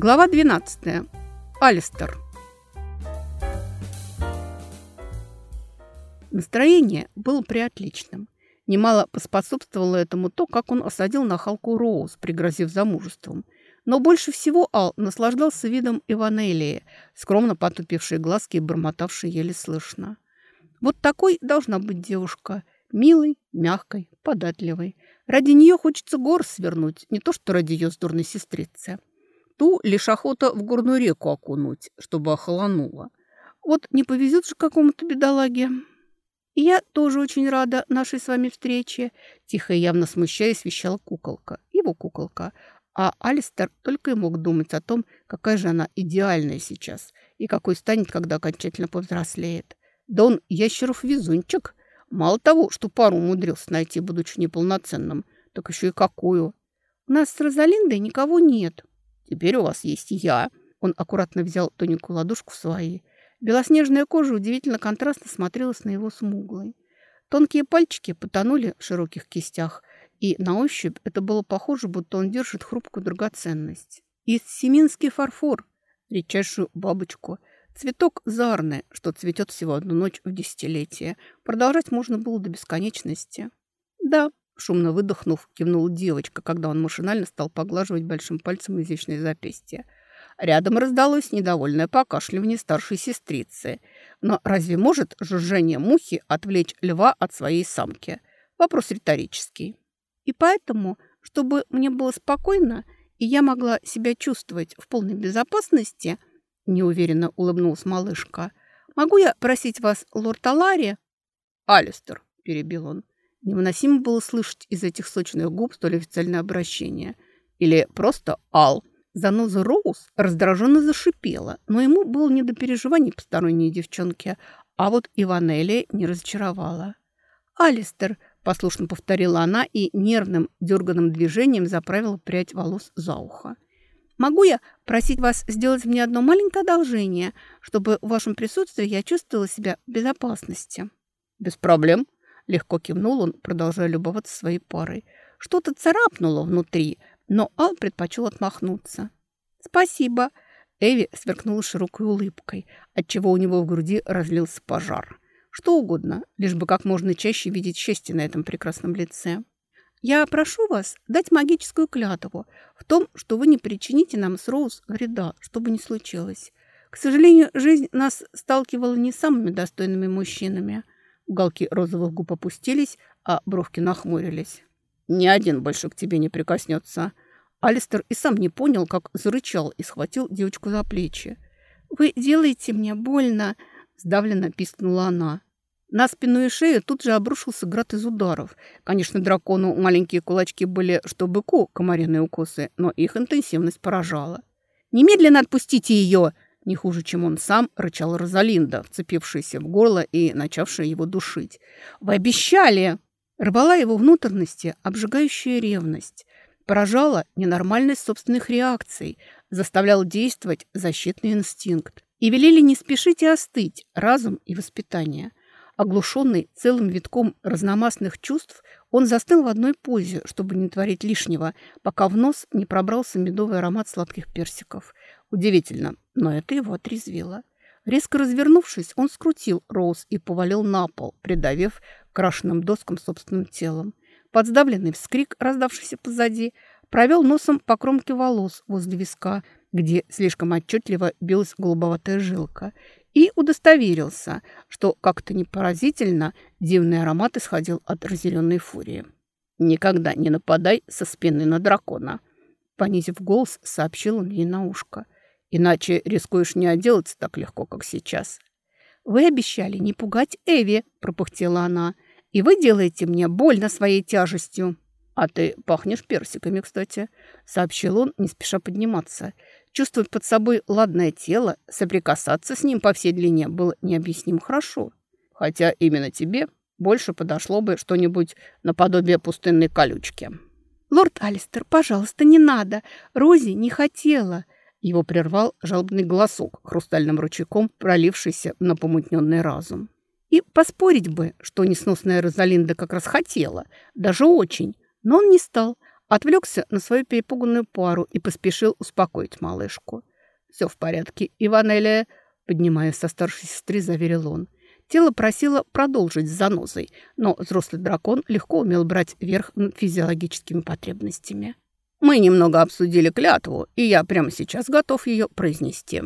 Глава 12. Алистер. Настроение было приотличным. Немало поспособствовало этому то, как он осадил нахалку Роуз, пригрозив замужеством. Но больше всего Ал наслаждался видом Иванелии, скромно потупившей глазки и бормотавшей еле слышно. Вот такой должна быть девушка. Милой, мягкой, податливой. Ради нее хочется гор свернуть, не то что ради ее сдурной сестрицы ту лишь охота в горную реку окунуть, чтобы охолонуло. Вот не повезет же какому-то бедолаге. Я тоже очень рада нашей с вами встрече. Тихо и явно смущаясь, вещала куколка. Его куколка. А Алистер только и мог думать о том, какая же она идеальная сейчас и какой станет, когда окончательно повзрослеет. Да он ящеров везунчик. Мало того, что пару умудрился найти, будучи неполноценным, так еще и какую. У нас с Розалиндой никого нет. Теперь у вас есть я». Он аккуратно взял тоненькую ладошку в свои. Белоснежная кожа удивительно контрастно смотрелась на его смуглой. Тонкие пальчики потонули в широких кистях, и на ощупь это было похоже, будто он держит хрупкую драгоценность. Из семинский фарфор, редчайшую бабочку, цветок зарны, что цветет всего одну ночь в десятилетие. Продолжать можно было до бесконечности. Да, Шумно выдохнув, кивнула девочка, когда он машинально стал поглаживать большим пальцем изящное запястье. Рядом раздалось недовольное покашливание старшей сестрицы. Но разве может жужжание мухи отвлечь льва от своей самки? Вопрос риторический. И поэтому, чтобы мне было спокойно, и я могла себя чувствовать в полной безопасности, неуверенно улыбнулась малышка, могу я просить вас, лорд Алари? Алистер, перебил он, Невыносимо было слышать из этих сочных губ столь официальное обращение. Или просто «Ал». Заноза Роуз раздраженно зашипела, но ему было не до переживаний посторонней девчонки, а вот Иванелли не разочаровала. «Алистер», – послушно повторила она и нервным дерганным движением заправила прядь волос за ухо. «Могу я просить вас сделать мне одно маленькое одолжение, чтобы в вашем присутствии я чувствовала себя в безопасности?» «Без проблем», Легко кивнул он, продолжая любоваться своей парой. Что-то царапнуло внутри, но Ал предпочел отмахнуться. «Спасибо!» Эви сверкнула широкой улыбкой, отчего у него в груди разлился пожар. Что угодно, лишь бы как можно чаще видеть счастье на этом прекрасном лице. «Я прошу вас дать магическую клятву в том, что вы не причините нам с Роуз вреда, что бы ни случилось. К сожалению, жизнь нас сталкивала не самыми достойными мужчинами – Уголки розовых губ опустились, а бровки нахмурились. «Ни один больше к тебе не прикоснется». Алистер и сам не понял, как зарычал и схватил девочку за плечи. «Вы делаете мне больно!» – сдавленно пискнула она. На спину и шею тут же обрушился град из ударов. Конечно, дракону маленькие кулачки были, что быку, комариные укусы, но их интенсивность поражала. «Немедленно отпустите ее!» Не хуже, чем он сам, рычал Розалинда, вцепившаяся в горло и начавшая его душить. «Вы обещали!» Рвала его внутренности обжигающая ревность. Поражала ненормальность собственных реакций, заставлял действовать защитный инстинкт. И велели не спешить и остыть разум и воспитание. Оглушенный целым витком разномастных чувств, он застыл в одной позе, чтобы не творить лишнего, пока в нос не пробрался медовый аромат сладких персиков. Удивительно, но это его отрезвило. Резко развернувшись, он скрутил Роуз и повалил на пол, придавив крашенным доскам собственным телом. Подсдавленный вскрик, раздавшийся позади, провел носом по кромке волос возле виска, где слишком отчетливо билась голубоватая жилка, и удостоверился, что как-то непоразительно дивный аромат исходил от разъяренной фурии. «Никогда не нападай со спины на дракона», понизив голос, сообщил он ей на ушко – Иначе рискуешь не отделаться так легко, как сейчас. «Вы обещали не пугать Эви», – пропыхтела она. «И вы делаете мне больно своей тяжестью». «А ты пахнешь персиками, кстати», – сообщил он, не спеша подниматься. Чувствовать под собой ладное тело, соприкасаться с ним по всей длине было необъяснимо хорошо. Хотя именно тебе больше подошло бы что-нибудь наподобие пустынной колючки. «Лорд Алистер, пожалуйста, не надо. Рози не хотела». Его прервал жалобный голосок, хрустальным ручейком пролившийся на помутненный разум. И поспорить бы, что несносная Розалинда как раз хотела, даже очень, но он не стал, Отвлекся на свою перепуганную пару и поспешил успокоить малышку. «Все в порядке, Иванелия», — поднимаясь со старшей сестры, заверил он. Тело просило продолжить с занозой, но взрослый дракон легко умел брать верх над физиологическими потребностями. «Мы немного обсудили клятву, и я прямо сейчас готов ее произнести».